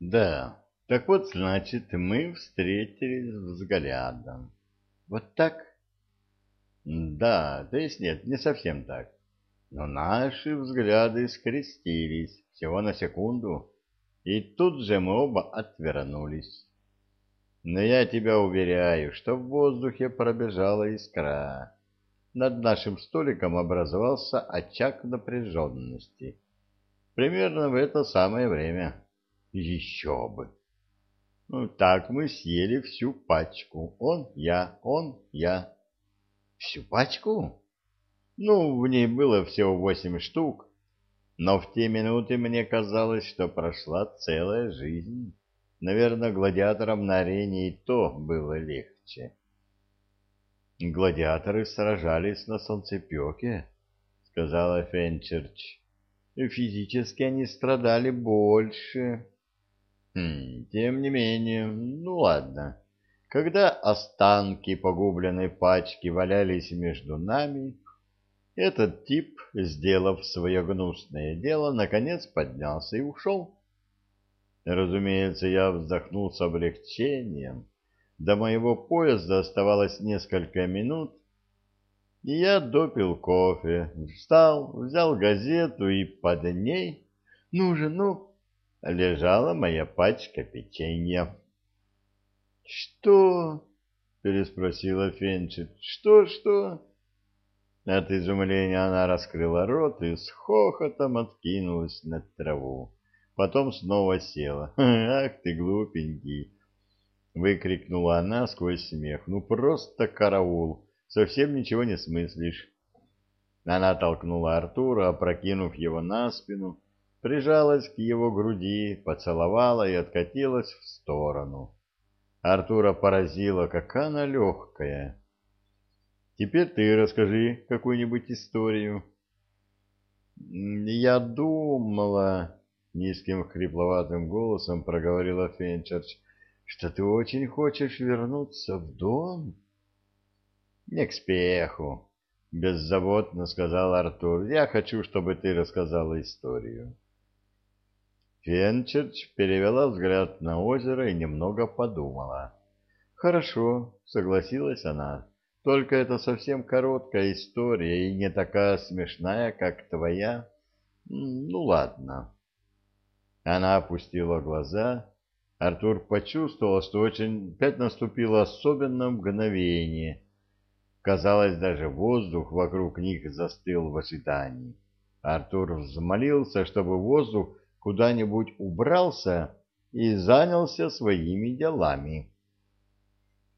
Да, так вот, значит, мы встретились взглядом. Вот так? Да, то есть нет, не совсем так. Но наши взгляды скрестились всего на секунду, и тут же мы оба отвернулись. Но я тебя уверяю, что в воздухе пробежала искра. Над нашим столиком образовался очаг напряженности. Примерно в это самое время. Еще бы. Ну, так мы съели всю пачку. Он, я, он, я. Всю пачку? Ну, в ней было всего восемь штук, но в те минуты мне казалось, что прошла целая жизнь. Наверное, гладиаторам на арене и то было легче. Гладиаторы сражались на солнцепеке, сказала Фенчерч. Физически они страдали больше. Хм, тем не менее, ну ладно. Когда останки погубленной пачки валялись между нами, этот тип, сделав свое гнусное дело, наконец поднялся и ушел. Разумеется, я вздохнул с облегчением. До моего поезда оставалось несколько минут, и я допил кофе, встал, взял газету, и под ней, ну же, ну, лежала моя пачка печенья. — Что? — переспросила Фенчик. — Что, что? От изумления она раскрыла рот и с хохотом откинулась на траву. Потом снова села. «Ах ты, глупенький!» Выкрикнула она сквозь смех. «Ну просто караул! Совсем ничего не смыслишь!» Она толкнула Артура, опрокинув его на спину, прижалась к его груди, поцеловала и откатилась в сторону. Артура поразила, какая она легкая. Теперь ты расскажи какую-нибудь историю. Я думала, низким хрипловатым голосом проговорила Фенчерч, что ты очень хочешь вернуться в дом. Не к спеху, беззаботно сказал Артур. Я хочу, чтобы ты рассказала историю. Фенчерч перевела взгляд на озеро и немного подумала. Хорошо, согласилась она. Только это совсем короткая история и не такая смешная, как твоя. Ну, ладно. Она опустила глаза. Артур почувствовал, что очень опять наступило особенное мгновение. Казалось, даже воздух вокруг них застыл в ожидании. Артур взмолился, чтобы воздух куда-нибудь убрался и занялся своими делами.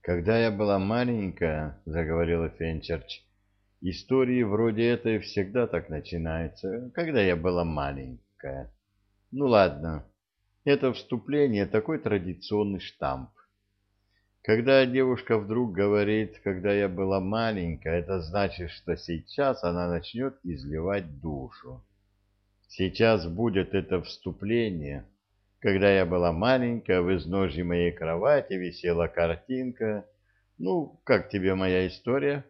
Когда я была маленькая, заговорила Фенчерч, истории вроде этой всегда так начинаются, когда я была маленькая. Ну ладно, это вступление такой традиционный штамп. Когда девушка вдруг говорит, когда я была маленькая, это значит, что сейчас она начнет изливать душу. Сейчас будет это вступление, когда я была маленькая, в изножье моей кровати висела картинка. Ну, как тебе моя история?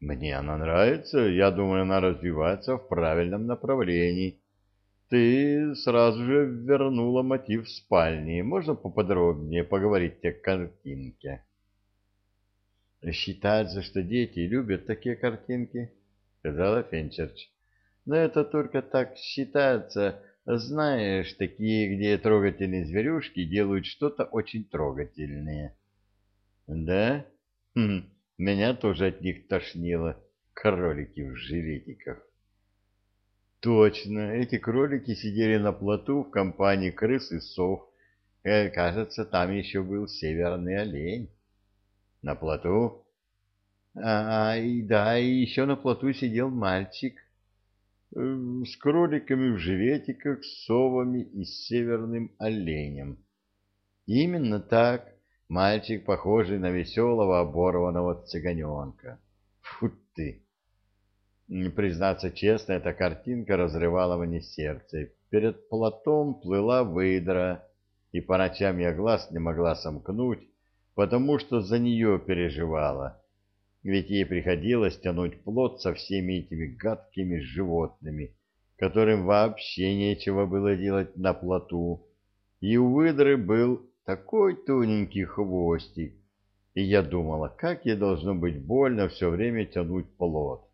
Мне она нравится. Я думаю, она развивается в правильном направлении. Ты сразу же вернула мотив спальни. Можно поподробнее поговорить о картинке? Считается, что дети любят такие картинки, сказала Фенчерч. Но это только так считается, знаешь, такие, где трогательные зверюшки делают что-то очень трогательное. Да? Хм, меня тоже от них тошнило. Кролики в жилетиках. Точно, эти кролики сидели на плоту в компании крыс и сов. Э, кажется, там еще был северный олень. На плоту? А, и да, и еще на плоту сидел мальчик. Э, с кроликами в живетиках, с совами и с северным оленем. Именно так, мальчик, похожий на веселого оборванного цыганенка. Фу ты! Признаться честно, эта картинка разрывала мне сердце. Перед платом плыла выдра, и по ночам я глаз не могла сомкнуть, потому что за нее переживала ведь ей приходилось тянуть плод со всеми этими гадкими животными, которым вообще нечего было делать на плоту. И у выдры был такой тоненький хвостик, и я думала, как ей должно быть больно все время тянуть плод.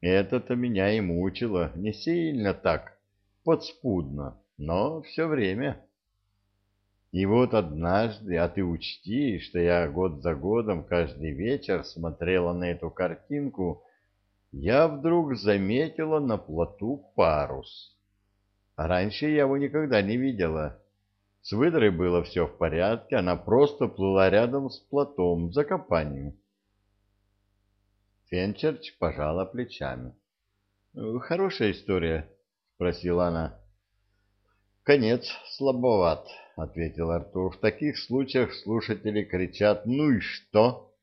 Это-то меня и мучило, не сильно так, подспудно, но все время. И вот однажды, а ты учти, что я год за годом каждый вечер смотрела на эту картинку, я вдруг заметила на плоту парус. Раньше я его никогда не видела. С выдрой было все в порядке, она просто плыла рядом с плотом за компанию. Фенчерч пожала плечами. «Хорошая история», — спросила она. «Конец слабоват», — ответил Артур. «В таких случаях слушатели кричат «Ну и что?»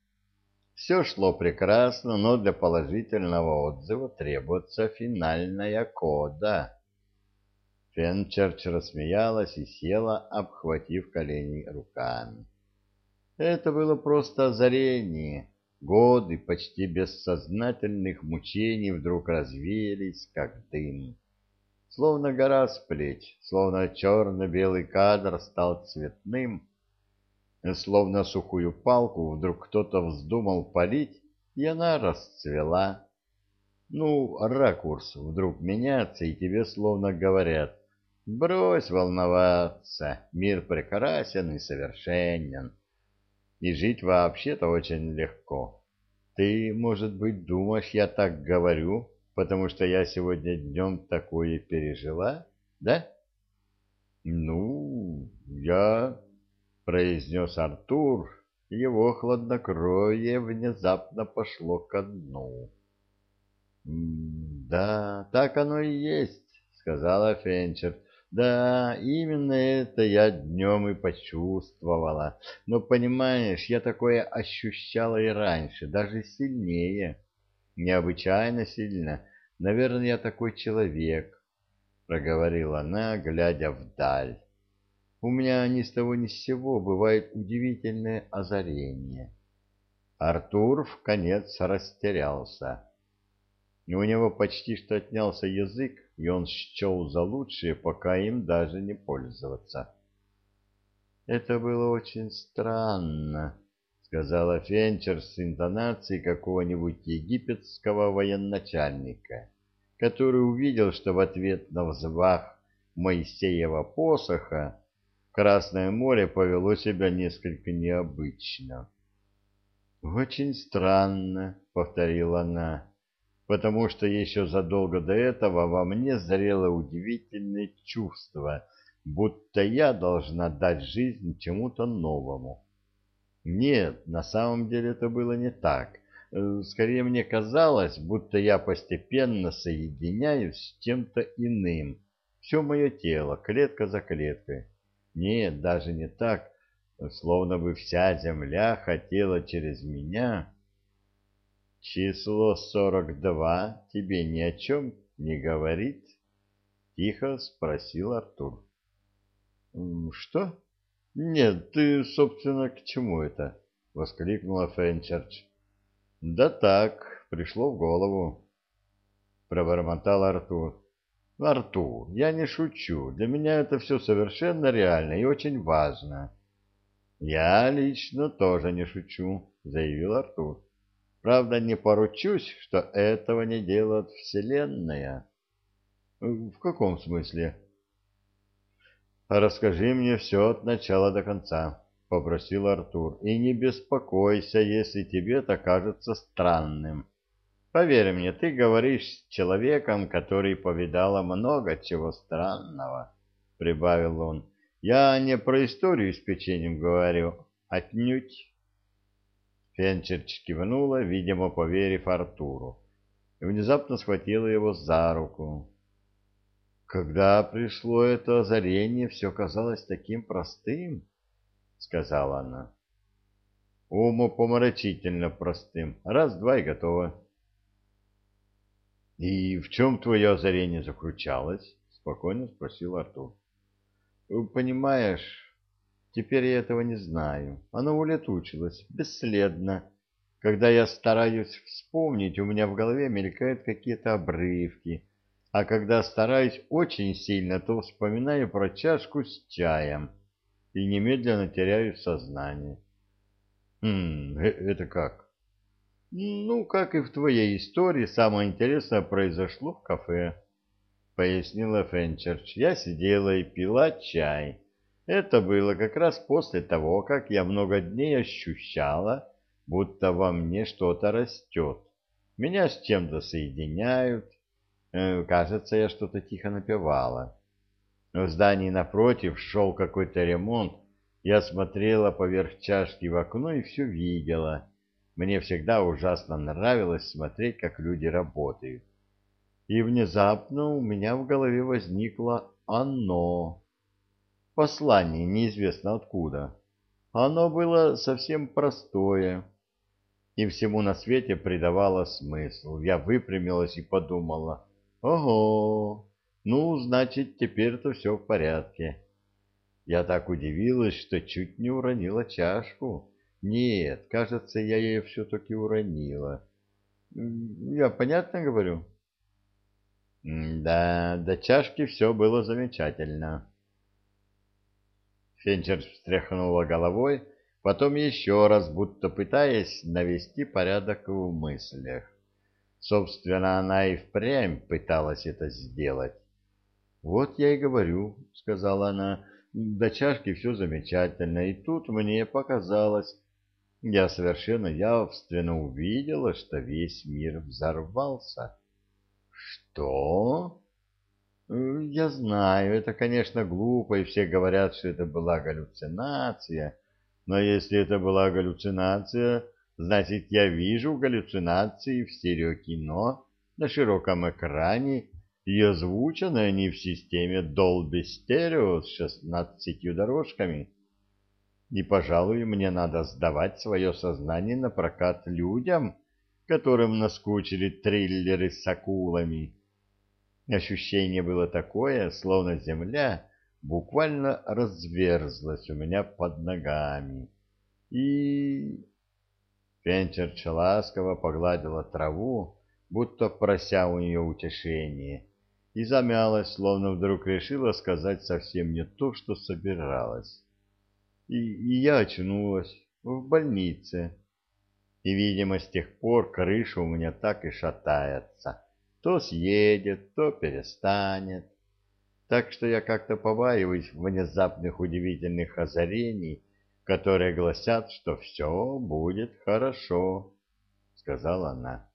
Все шло прекрасно, но для положительного отзыва требуется финальная кода. Фенчерч рассмеялась и села, обхватив колени руками. Это было просто озарение. Годы почти бессознательных мучений вдруг развеялись, как дым. Словно гора с плеч, словно черно-белый кадр стал цветным, словно сухую палку вдруг кто-то вздумал палить, и она расцвела. Ну, ракурс вдруг меняется, и тебе словно говорят, Брось волноваться, мир прекрасен и совершенен. И жить вообще-то очень легко. Ты, может быть, думаешь, я так говорю, потому что я сегодня днем такое пережила, да? Ну, я, произнес Артур, его хладнокровие внезапно пошло ко дну. Да, так оно и есть, сказала Фенчер. Да, именно это я днем и почувствовала. Но, понимаешь, я такое ощущала и раньше, даже сильнее. Необычайно сильно. Наверное, я такой человек, — проговорила она, глядя вдаль. У меня ни с того ни с сего бывает удивительное озарение. Артур в конец растерялся. У него почти что отнялся язык, и он счел за лучшее пока им даже не пользоваться. «Это было очень странно», — сказала Фенчер с интонацией какого-нибудь египетского военачальника, который увидел, что в ответ на взмах Моисеева посоха Красное море повело себя несколько необычно. «Очень странно», — повторила она потому что еще задолго до этого во мне зрело удивительное чувство, будто я должна дать жизнь чему-то новому. Нет, на самом деле это было не так. Э, скорее мне казалось, будто я постепенно соединяюсь с чем-то иным. Все мое тело, клетка за клеткой. Нет, даже не так, словно бы вся земля хотела через меня Число сорок два тебе ни о чем не говорит? Тихо спросил Артур. Что? Нет, ты, собственно, к чему это? Воскликнула Фенчерч. Да так, пришло в голову. Пробормотал Артур. Артур, я не шучу. Для меня это все совершенно реально и очень важно. Я лично тоже не шучу, заявил Артур. Правда, не поручусь, что этого не делает Вселенная. В каком смысле? Расскажи мне все от начала до конца, попросил Артур, и не беспокойся, если тебе это кажется странным. Поверь мне, ты говоришь с человеком, который повидала много чего странного, прибавил он. Я не про историю с печеньем говорю, отнюдь. Фенчерч кивнула, видимо, поверив Артуру, и внезапно схватила его за руку. Когда пришло это озарение, все казалось таким простым, — сказала она. Умопомрачительно простым. Раз-два и готово. — И в чем твое озарение заключалось? — спокойно спросил Артур. — Понимаешь, Теперь я этого не знаю. Оно улетучилось, бесследно. Когда я стараюсь вспомнить, у меня в голове мелькают какие-то обрывки. А когда стараюсь очень сильно, то вспоминаю про чашку с чаем и немедленно теряю сознание. Хм, э, это как? Ну, как и в твоей истории, самое интересное произошло в кафе, пояснила Фенчерч. Я сидела и пила чай. Это было как раз после того, как я много дней ощущала, будто во мне что-то растет. Меня с чем-то соединяют. Э, кажется, я что-то тихо напевала. В здании напротив шел какой-то ремонт. Я смотрела поверх чашки в окно и все видела. Мне всегда ужасно нравилось смотреть, как люди работают. И внезапно у меня в голове возникло «оно». Послание неизвестно откуда. Оно было совсем простое и всему на свете придавало смысл. Я выпрямилась и подумала «Ого, ну, значит, теперь-то все в порядке». Я так удивилась, что чуть не уронила чашку. Нет, кажется, я ее все-таки уронила. Я понятно говорю? Да, до чашки все было замечательно. Фенчер встряхнула головой, потом еще раз, будто пытаясь навести порядок в мыслях. Собственно, она и впрямь пыталась это сделать. «Вот я и говорю», — сказала она, — «до чашки все замечательно, и тут мне показалось, я совершенно явственно увидела, что весь мир взорвался. Что? Э, я знаю, это, конечно, глупо, и все говорят, что это была галлюцинация. Но если это была галлюцинация, значит, я вижу галлюцинации в стереокино на широком экране и озвучены они в системе Dolby Stereo с шестнадцатью дорожками и, пожалуй, мне надо сдавать свое сознание на прокат людям, которым наскучили триллеры с акулами. Ощущение было такое, словно земля буквально разверзлась у меня под ногами. И... Фенчерч ласково погладила траву, будто прося у нее утешения, и замялась, словно вдруг решила сказать совсем не то, что собиралась и, и я очнулась в больнице. И, видимо, с тех пор крыша у меня так и шатается. То съедет, то перестанет. Так что я как-то побаиваюсь внезапных удивительных озарений, которые гласят, что все будет хорошо, — сказала она.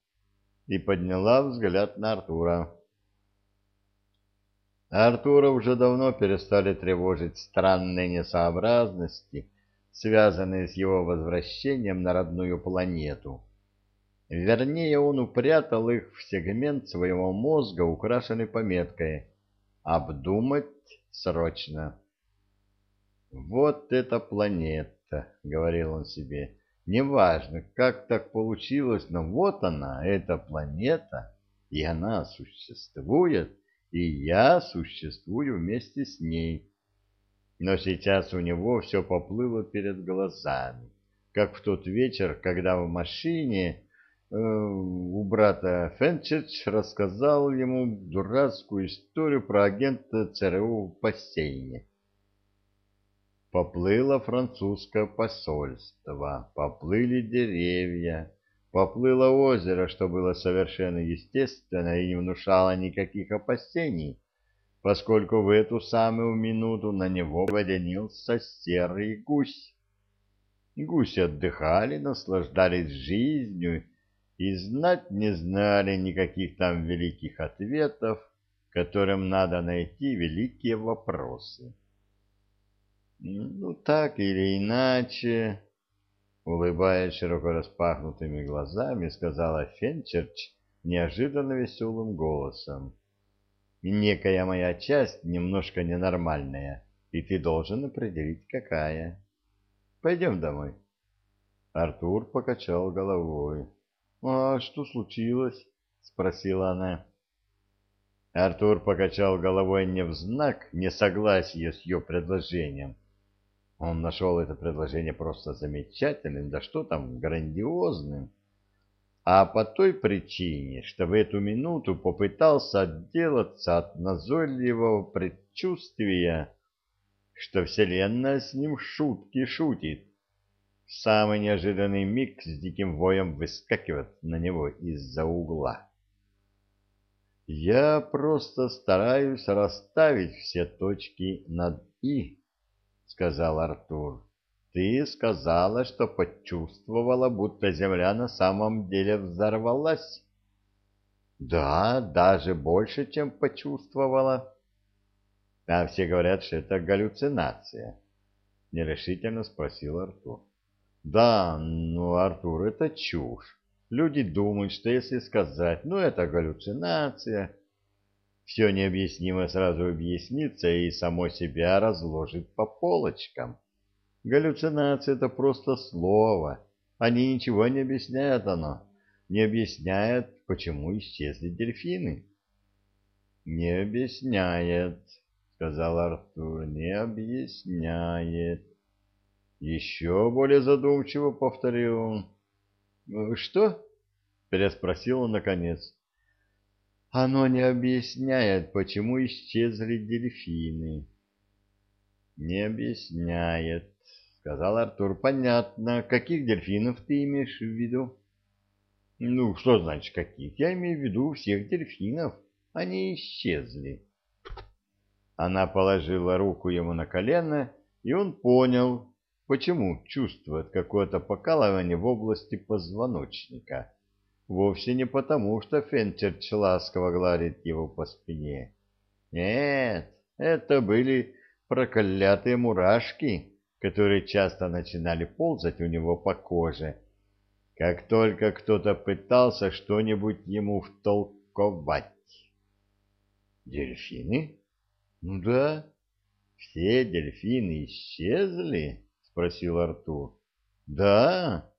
И подняла взгляд на Артура. Артура уже давно перестали тревожить странные несообразности, связанные с его возвращением на родную планету. Вернее, он упрятал их в сегмент своего мозга, украшенный пометкой «Обдумать срочно». «Вот эта планета», — говорил он себе, — «неважно, как так получилось, но вот она, эта планета, и она существует» и я существую вместе с ней. Но сейчас у него все поплыло перед глазами, как в тот вечер, когда в машине э, у брата Фенчич рассказал ему дурацкую историю про агента ЦРУ в бассейне. Поплыло французское посольство, поплыли деревья, Поплыло озеро, что было совершенно естественно и не внушало никаких опасений, поскольку в эту самую минуту на него водянился серый гусь. Гуси отдыхали, наслаждались жизнью и знать не знали никаких там великих ответов, которым надо найти великие вопросы. Ну, так или иначе, Улыбаясь широко распахнутыми глазами, сказала Фенчерч неожиданно веселым голосом. «Некая моя часть немножко ненормальная, и ты должен определить, какая. Пойдем домой». Артур покачал головой. «А что случилось?» — спросила она. Артур покачал головой не в знак несогласия с ее предложением, он нашел это предложение просто замечательным, да что там, грандиозным. а по той причине, что в эту минуту попытался отделаться от назойливого предчувствия, что Вселенная с ним шутки шутит. Самый неожиданный миг с диким воем выскакивает на него из-за угла. «Я просто стараюсь расставить все точки над «и», — сказал Артур. «Ты сказала, что почувствовала, будто земля на самом деле взорвалась». «Да, даже больше, чем почувствовала». «А все говорят, что это галлюцинация», — нерешительно спросил Артур. «Да, ну, Артур, это чушь. Люди думают, что если сказать, ну, это галлюцинация, все необъяснимо сразу объяснится и само себя разложит по полочкам. Галлюцинация — это просто слово, они ничего не объясняют оно, не объясняет, почему исчезли дельфины. — Не объясняет, — сказал Артур, — не объясняет. Еще более задумчиво повторил «Э, «Что?» — переспросил он наконец. «Оно не объясняет, почему исчезли дельфины». «Не объясняет», — сказал Артур. «Понятно. Каких дельфинов ты имеешь в виду?» «Ну, что значит каких? Я имею в виду всех дельфинов. Они исчезли». Она положила руку ему на колено, и он понял, Почему чувствует какое-то покалывание в области позвоночника? Вовсе не потому, что Фенчерч ласково гладит его по спине. Нет, это были проклятые мурашки, которые часто начинали ползать у него по коже, как только кто-то пытался что-нибудь ему втолковать. Дельфины? Ну да, все дельфины исчезли спросил Артур. Да,